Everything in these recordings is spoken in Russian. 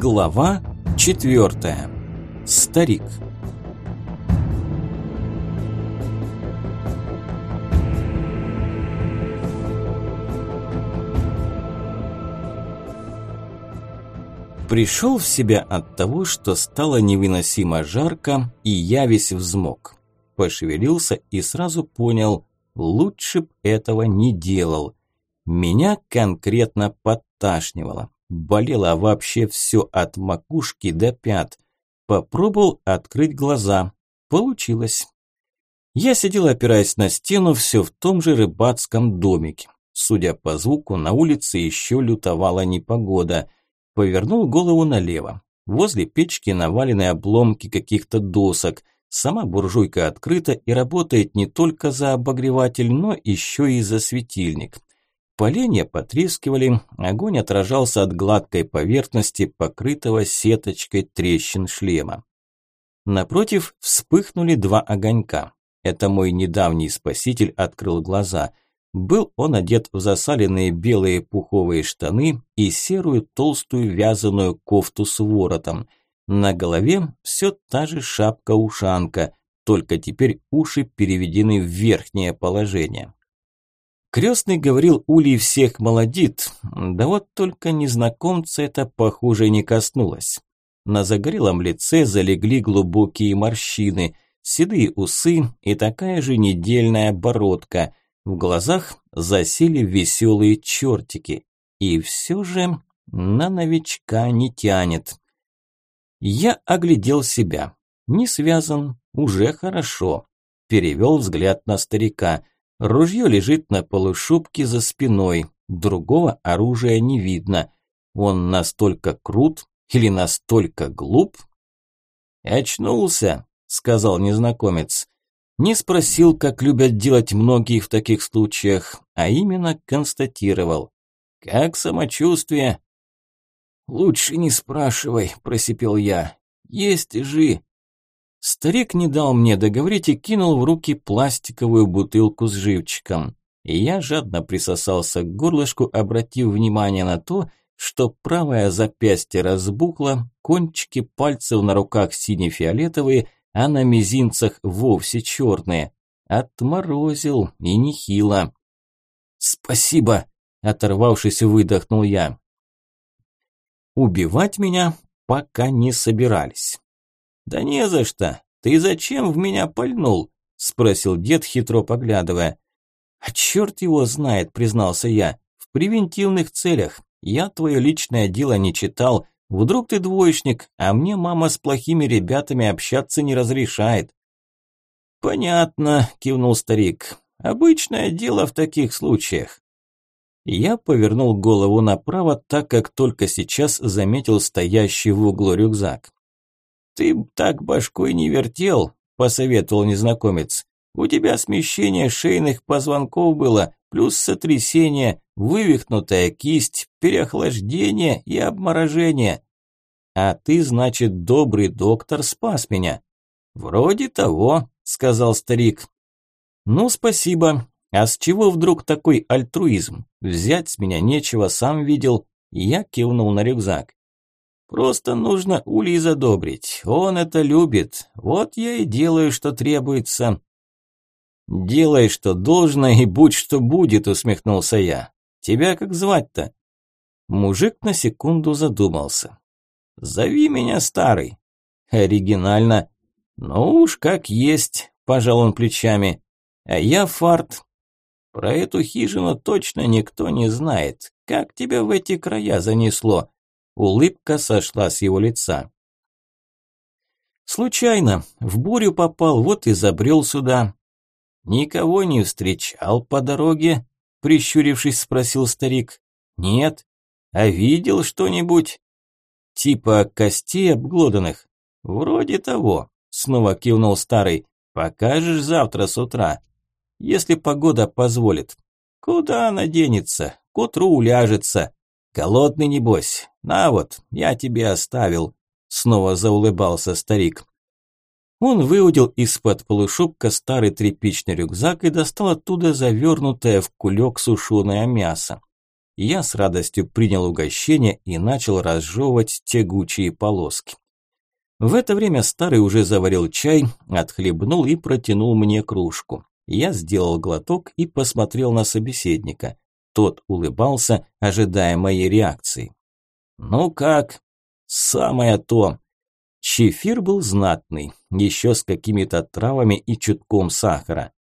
Глава четвертая. Старик. Пришел в себя от того, что стало невыносимо жарко, и я весь взмок. Пошевелился и сразу понял, лучше б этого не делал. Меня конкретно подташнивало. Болело вообще все от макушки до пят. Попробовал открыть глаза. Получилось. Я сидел, опираясь на стену, все в том же рыбацком домике. Судя по звуку, на улице еще лютовала непогода. Повернул голову налево. Возле печки навалены обломки каких-то досок. Сама буржуйка открыта и работает не только за обогреватель, но еще и за светильник. Поленья потрескивали, огонь отражался от гладкой поверхности, покрытого сеточкой трещин шлема. Напротив вспыхнули два огонька. Это мой недавний спаситель открыл глаза – был он одет в засаленные белые пуховые штаны и серую толстую вязаную кофту с воротом. На голове все та же шапка-ушанка, только теперь уши переведены в верхнее положение. Крестный говорил, Улей всех молодит, да вот только незнакомца это, похоже, не коснулось. На загорелом лице залегли глубокие морщины, седые усы и такая же недельная бородка – в глазах засели веселые чертики. И все же на новичка не тянет. Я оглядел себя. Не связан, уже хорошо. Перевел взгляд на старика. Ружье лежит на полушубке за спиной. Другого оружия не видно. Он настолько крут или настолько глуп? «Очнулся», – сказал незнакомец. Не спросил, как любят делать многие в таких случаях, а именно констатировал. «Как самочувствие?» «Лучше не спрашивай», – просипел я. «Есть жи». Старик не дал мне договорить и кинул в руки пластиковую бутылку с живчиком. Я жадно присосался к горлышку, обратив внимание на то, что правое запястье разбухло, кончики пальцев на руках сине-фиолетовые – а на мизинцах вовсе черные. Отморозил и нехило. «Спасибо!» – оторвавшись, выдохнул я. Убивать меня пока не собирались. «Да не за что! Ты зачем в меня пальнул?» – спросил дед, хитро поглядывая. «А черт его знает», – признался я. «В превентивных целях. Я твое личное дело не читал, Вдруг ты двоечник, а мне мама с плохими ребятами общаться не разрешает. Понятно, кивнул старик. Обычное дело в таких случаях. Я повернул голову направо, так как только сейчас заметил стоящий в углу рюкзак. «Ты так башкой не вертел», – посоветовал незнакомец. «У тебя смещение шейных позвонков было, плюс сотрясение, вывихнутая кисть, переохлаждение и обморожение. А ты, значит, добрый доктор спас меня. Вроде того, сказал старик. Ну, спасибо. А с чего вдруг такой альтруизм? Взять с меня нечего, сам видел. Я кивнул на рюкзак. Просто нужно Улей задобрить. Он это любит. Вот я и делаю, что требуется. Делай, что должно, и будь, что будет, усмехнулся я. Тебя как звать-то? Мужик на секунду задумался. Зови меня старый. Оригинально. Ну уж как есть, пожал он плечами. А я фарт. Про эту хижину точно никто не знает. Как тебя в эти края занесло? Улыбка сошла с его лица. Случайно, в бурю попал, вот и забрел сюда. Никого не встречал по дороге? Прищурившись, спросил старик. Нет. А видел что-нибудь? Типа костей обглоданных? Вроде того. Снова кивнул старый. Покажешь завтра с утра. Если погода позволит. Куда она денется? К утру уляжется. Голодный небось. На вот, я тебе оставил. Снова заулыбался старик. Он выудил из-под полушубка старый тряпичный рюкзак и достал оттуда завернутое в кулек сушеное мясо. я с радостью принял угощение и начал разжевывать тягучие полоски. В это время старый уже заварил чай, отхлебнул и протянул мне кружку. Я сделал глоток и посмотрел на собеседника. Тот улыбался, ожидая моей реакции. «Ну как?» «Самое то!» Чефир был знатный, еще с какими-то травами и чутком сахара.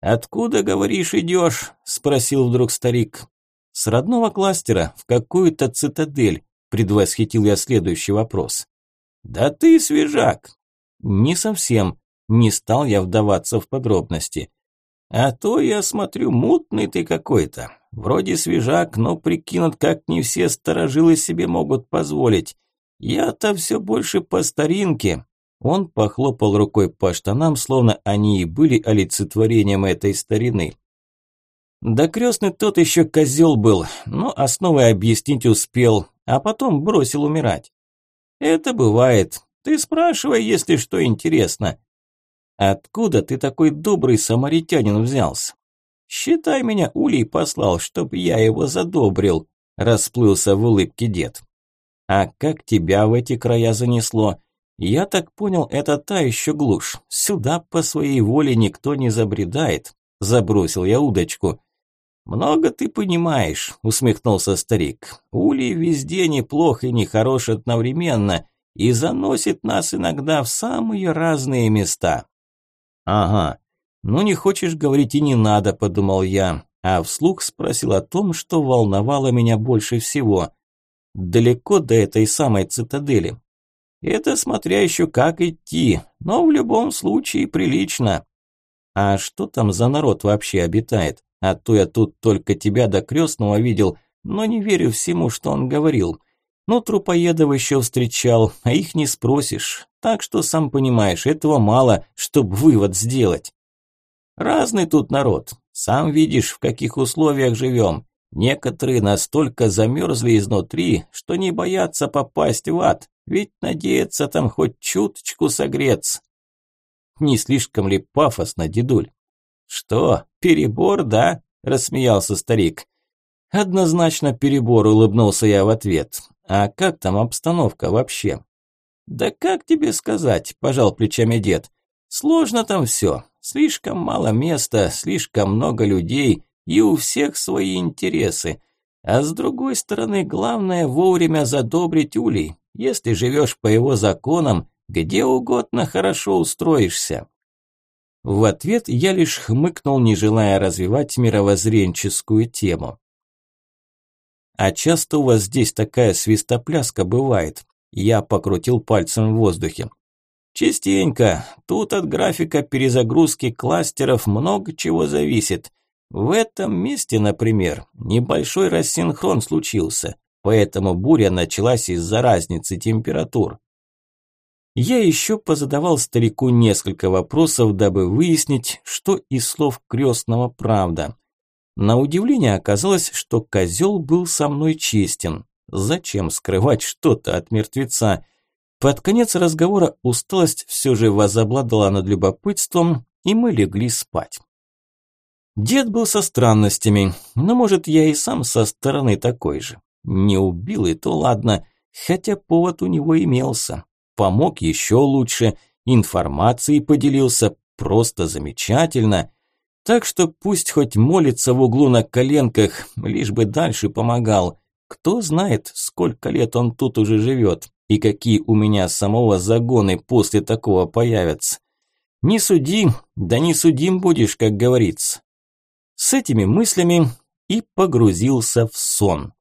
«Откуда, говоришь, идешь?» – спросил вдруг старик. «С родного кластера, в какую-то цитадель», – предвосхитил я следующий вопрос. «Да ты свежак!» «Не совсем», – не стал я вдаваться в подробности. «А то, я смотрю, мутный ты какой-то. Вроде свежак, но прикинут, как не все сторожилы себе могут позволить. Я-то все больше по старинке». Он похлопал рукой по штанам, словно они и были олицетворением этой старины. Да крестный тот еще козел был, но основы объяснить успел, а потом бросил умирать. Это бывает. Ты спрашивай, если что интересно. Откуда ты такой добрый самаритянин взялся? Считай меня Улей послал, чтоб я его задобрил, расплылся в улыбке дед. А как тебя в эти края занесло? Я так понял, это та еще глушь. Сюда по своей воле никто не забредает. Забросил я удочку. «Много ты понимаешь», – усмехнулся старик. «Улей везде неплох и нехорош одновременно и заносит нас иногда в самые разные места». «Ага, ну не хочешь говорить и не надо», – подумал я, а вслух спросил о том, что волновало меня больше всего. «Далеко до этой самой цитадели?» «Это смотря еще как идти, но в любом случае прилично». «А что там за народ вообще обитает?» А то я тут только тебя до крестного видел, но не верю всему, что он говорил. Ну, трупоедов еще встречал, а их не спросишь. Так что, сам понимаешь, этого мало, чтобы вывод сделать. Разный тут народ. Сам видишь, в каких условиях живем. Некоторые настолько замерзли изнутри, что не боятся попасть в ад, ведь надеются там хоть чуточку согреться. Не слишком ли пафосно, дедуль? «Что, перебор, да?» – рассмеялся старик. «Однозначно перебор», – улыбнулся я в ответ. «А как там обстановка вообще?» «Да как тебе сказать?» – пожал плечами дед. «Сложно там все. Слишком мало места, слишком много людей, и у всех свои интересы. А с другой стороны, главное вовремя задобрить улей. Если живешь по его законам, где угодно хорошо устроишься. В ответ я лишь хмыкнул, не желая развивать мировоззренческую тему. «А часто у вас здесь такая свистопляска бывает?» Я покрутил пальцем в воздухе. «Частенько. Тут от графика перезагрузки кластеров много чего зависит. В этом месте, например, небольшой рассинхрон случился, поэтому буря началась из-за разницы температур. Я еще позадавал старику несколько вопросов, дабы выяснить, что из слов крестного правда. На удивление оказалось, что козел был со мной честен. Зачем скрывать что-то от мертвеца? Под конец разговора усталость все же возобладала над любопытством, и мы легли спать. Дед был со странностями, но, может, я и сам со стороны такой же. Не убил и то ладно, хотя повод у него имелся помог еще лучше, информацией поделился просто замечательно. Так что пусть хоть молится в углу на коленках, лишь бы дальше помогал. Кто знает, сколько лет он тут уже живет и какие у меня самого загоны после такого появятся. Не суди, да не судим будешь, как говорится. С этими мыслями и погрузился в сон.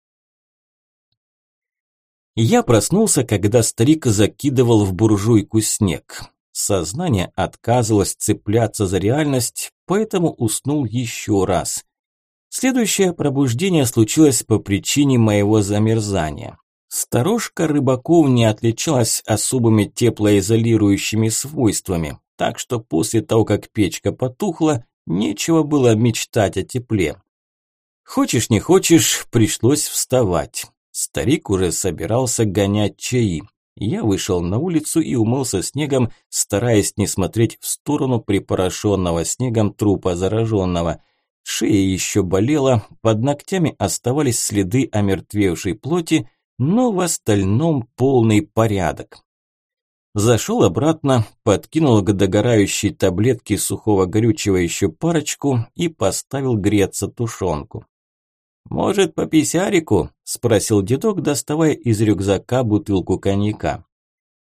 Я проснулся, когда старик закидывал в буржуйку снег. Сознание отказывалось цепляться за реальность, поэтому уснул еще раз. Следующее пробуждение случилось по причине моего замерзания. Сторожка рыбаков не отличалась особыми теплоизолирующими свойствами, так что после того, как печка потухла, нечего было мечтать о тепле. Хочешь не хочешь, пришлось вставать. Старик уже собирался гонять чаи. Я вышел на улицу и умылся снегом, стараясь не смотреть в сторону припорошенного снегом трупа зараженного. Шея еще болела, под ногтями оставались следы омертвевшей плоти, но в остальном полный порядок. Зашел обратно, подкинул к догорающей таблетке сухого горючего еще парочку и поставил греться тушенку. «Может, по писярику?» – спросил дедок, доставая из рюкзака бутылку коньяка.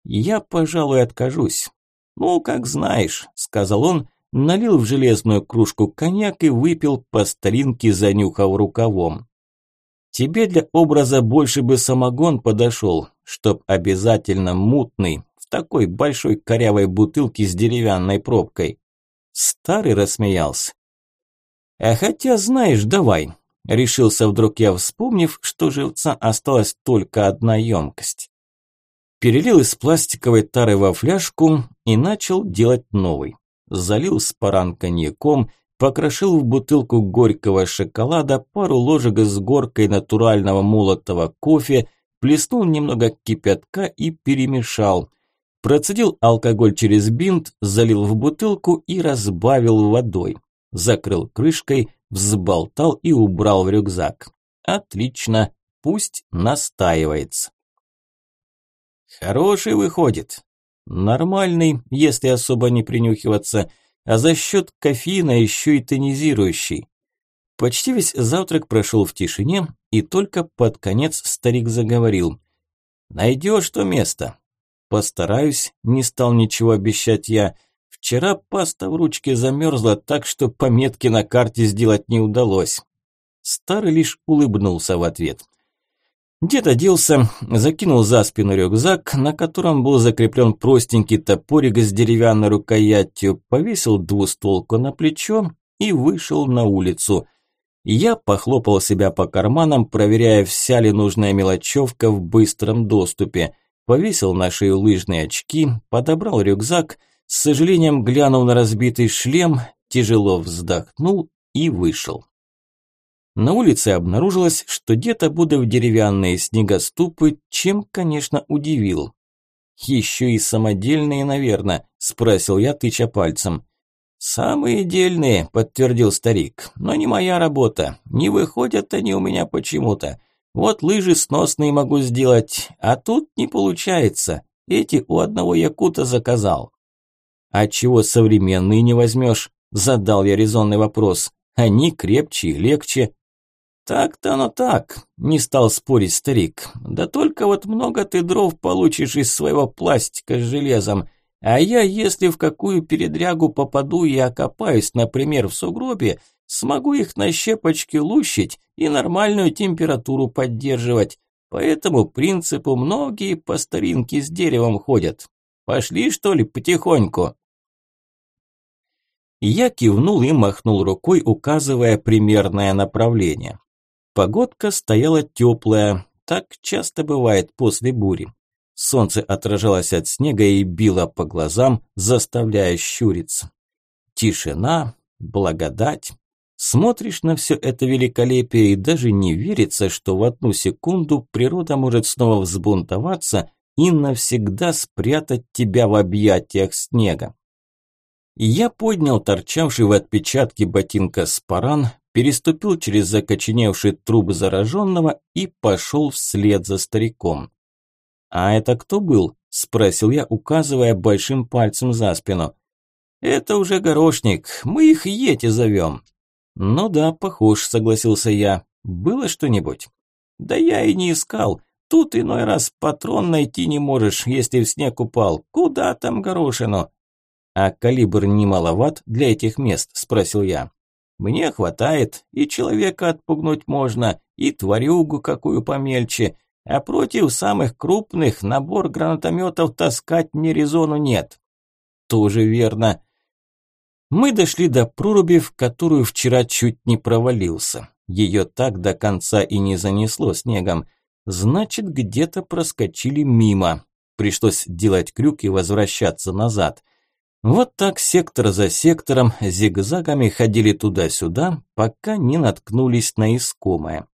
«Я, пожалуй, откажусь». «Ну, как знаешь», – сказал он, налил в железную кружку коньяк и выпил по старинке, занюхав рукавом. «Тебе для образа больше бы самогон подошел, чтоб обязательно мутный, в такой большой корявой бутылке с деревянной пробкой». Старый рассмеялся. «А хотя, знаешь, давай». Решился вдруг я, вспомнив, что живца осталась только одна емкость. Перелил из пластиковой тары во фляжку и начал делать новый залил спаран коньяком, покрошил в бутылку горького шоколада, пару ложек с горкой натурального молотого кофе, плеснул немного кипятка и перемешал. Процедил алкоголь через бинт, залил в бутылку и разбавил водой. Закрыл крышкой, взболтал и убрал в рюкзак. Отлично, пусть настаивается. Хороший выходит, Нормальный, если особо не принюхиваться, а за счет кофеина еще и тонизирующий. Почти весь завтрак прошел в тишине, и только под конец старик заговорил. «Найдешь то место?» «Постараюсь», – не стал ничего обещать я. «Вчера паста в ручке замерзла, так что пометки на карте сделать не удалось». Старый лишь улыбнулся в ответ – Дед оделся, закинул за спину рюкзак, на котором был закреплен простенький топорик с деревянной рукоятью, повесил двустволку на плечо и вышел на улицу. Я похлопал себя по карманам, проверяя, вся ли нужная мелочевка в быстром доступе. Повесил на шею лыжные очки, подобрал рюкзак, с сожалением глянув на разбитый шлем, тяжело вздохнул и вышел. На улице обнаружилось, что дед обуда в деревянные снегоступы, чем, конечно, удивил. «Еще и самодельные, наверное», – спросил я, тыча пальцем. «Самые дельные», – подтвердил старик, – «но не моя работа. Не выходят они у меня почему-то. Вот лыжи сносные могу сделать, а тут не получается. Эти у одного якута заказал». «А чего современные не возьмешь?» – задал я резонный вопрос. «Они крепче и легче, «Так-то оно так», – не стал спорить старик. «Да только вот много ты дров получишь из своего пластика с железом. А я, если в какую передрягу попаду и окопаюсь, например, в сугробе, смогу их на щепочки лущить и нормальную температуру поддерживать. По этому принципу многие по старинке с деревом ходят. Пошли, что ли, потихоньку?» Я кивнул и махнул рукой, указывая примерное направление. Погодка стояла теплая, так часто бывает после бури. Солнце отражалось от снега и било по глазам, заставляя щуриться. Тишина, благодать. Смотришь на все это великолепие и даже не верится, что в одну секунду природа может снова взбунтоваться и навсегда спрятать тебя в объятиях снега. Я поднял торчавший в отпечатке ботинка спаран, переступил через закоченевший труп зараженного и пошел вслед за стариком. «А это кто был?» – спросил я, указывая большим пальцем за спину. «Это уже горошник, мы их Ети зовем». «Ну да, похож», – согласился я. «Было что-нибудь?» «Да я и не искал. Тут иной раз патрон найти не можешь, если в снег упал. Куда там горошину?» «А калибр не маловат для этих мест?» – спросил я. Мне хватает, и человека отпугнуть можно, и тварюгу какую помельче, а против самых крупных набор гранатометов таскать ни резону нет. Тоже верно. Мы дошли до проруби, в которую вчера чуть не провалился. Ее так до конца и не занесло снегом. Значит, где-то проскочили мимо. Пришлось делать крюк и возвращаться назад. Вот так сектор за сектором зигзагами ходили туда-сюда, пока не наткнулись на искомое.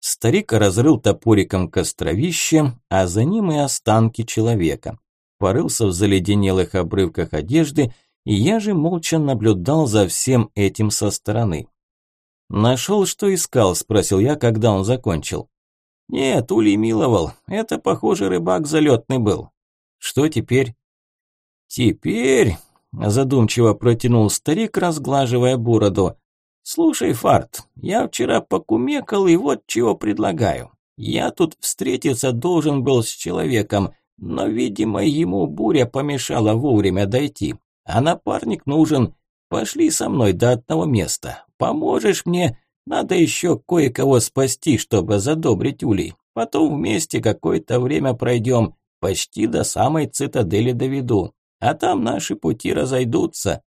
Старик разрыл топориком костровище, а за ним и останки человека. Порылся в заледенелых обрывках одежды, и я же молча наблюдал за всем этим со стороны. Нашел, что искал, спросил я, когда он закончил. Нет, улей миловал. Это, похоже, рыбак залетный был. Что теперь? Теперь, задумчиво протянул старик, разглаживая бороду. Слушай, Фарт, я вчера покумекал и вот чего предлагаю. Я тут встретиться должен был с человеком, но, видимо, ему буря помешала вовремя дойти. А напарник нужен. Пошли со мной до одного места. Поможешь мне? Надо еще кое-кого спасти, чтобы задобрить улей. Потом вместе какое-то время пройдем. Почти до самой цитадели доведу. А там наши пути разойдутся.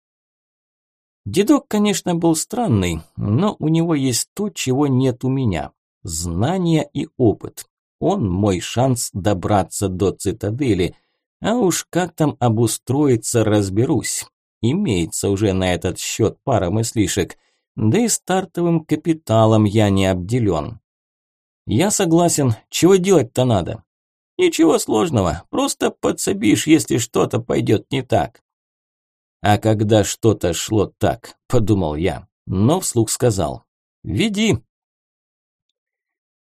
Дедок, конечно, был странный, но у него есть то, чего нет у меня. Знания и опыт. Он мой шанс добраться до цитадели. А уж как там обустроиться, разберусь. Имеется уже на этот счет пара мыслишек. Да и стартовым капиталом я не обделен. Я согласен. Чего делать-то надо? Ничего сложного. Просто подсобишь, если что-то пойдет не так. А когда что-то шло так, подумал я, но вслух сказал. Веди.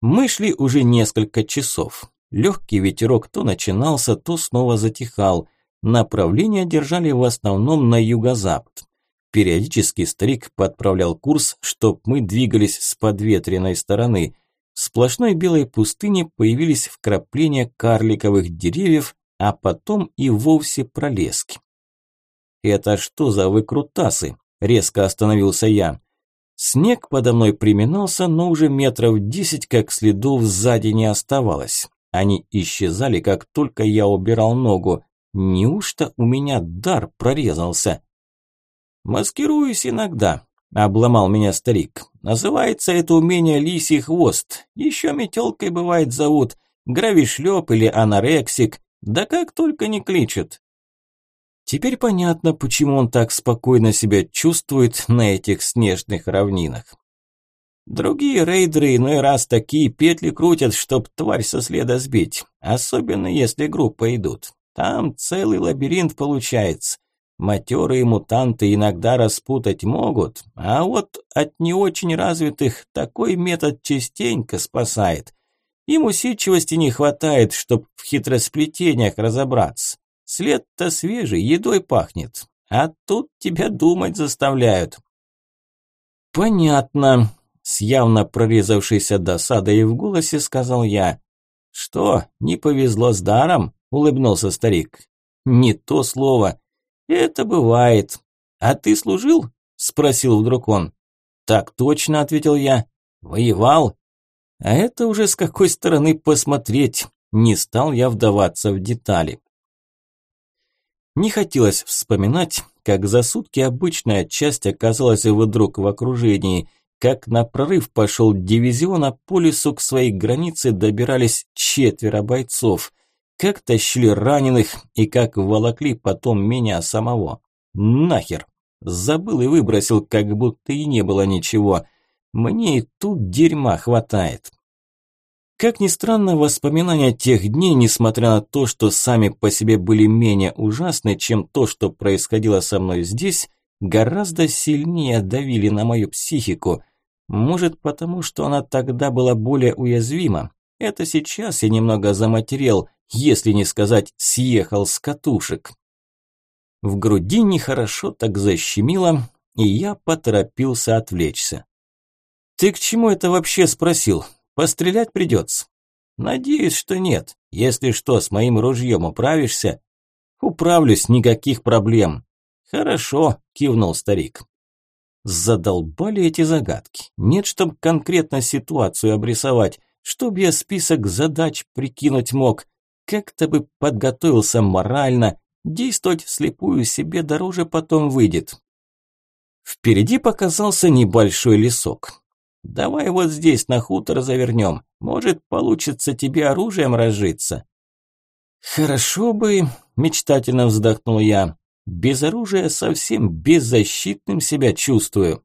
Мы шли уже несколько часов. Легкий ветерок то начинался, то снова затихал. Направление держали в основном на юго-запад. Периодически старик подправлял курс, чтоб мы двигались с подветренной стороны. В сплошной белой пустыне появились вкрапления карликовых деревьев, а потом и вовсе пролески. «Это что за выкрутасы?» – резко остановился я. Снег подо мной приминался, но уже метров десять, как следов сзади не оставалось. Они исчезали, как только я убирал ногу. Неужто у меня дар прорезался? Маскируюсь иногда, обломал меня старик. Называется это умение лисий хвост. Еще метелкой бывает зовут. Гравишлеп или анорексик. Да как только не кличут. Теперь понятно, почему он так спокойно себя чувствует на этих снежных равнинах. Другие рейдеры иной раз такие петли крутят, чтоб тварь со следа сбить, особенно если группа идут. Там целый лабиринт получается. Матерые мутанты иногда распутать могут, а вот от не очень развитых такой метод частенько спасает. Им усидчивости не хватает, чтоб в хитросплетениях разобраться. След-то свежий, едой пахнет, а тут тебя думать заставляют. Понятно, с явно прорезавшейся досадой в голосе сказал я. Что, не повезло с даром? улыбнулся старик. Не то слово. Это бывает. А ты служил? спросил вдруг он. Так точно, ответил я. Воевал? А это уже с какой стороны посмотреть. Не стал я вдаваться в детали. Не хотелось вспоминать, как за сутки обычная часть оказалась вдруг в окружении, как на прорыв пошел дивизион, а по лесу к своей границе добирались четверо бойцов, как тащили раненых и как волокли потом меня самого. Нахер! Забыл и выбросил, как будто и не было ничего. Мне и тут дерьма хватает. Как ни странно, воспоминания тех дней, несмотря на то, что сами по себе были менее ужасны, чем то, что происходило со мной здесь, гораздо сильнее давили на мою психику. Может, потому что она тогда была более уязвима. Это сейчас я немного заматерел, если не сказать съехал с катушек. В груди нехорошо так защемило, и я поторопился отвлечься. «Ты к чему это вообще спросил? Пострелять придется. Надеюсь, что нет. Если что, с моим ружьем управишься? Управлюсь, никаких проблем. Хорошо, кивнул старик. Задолбали эти загадки. Нет, чтоб конкретно ситуацию обрисовать, чтоб я список задач прикинуть мог. Как-то бы подготовился морально, действовать вслепую себе дороже потом выйдет. Впереди показался небольшой лесок. Давай вот здесь на хутор завернем. Может, получится тебе оружием разжиться. Хорошо бы, мечтательно вздохнул я. Без оружия совсем беззащитным себя чувствую.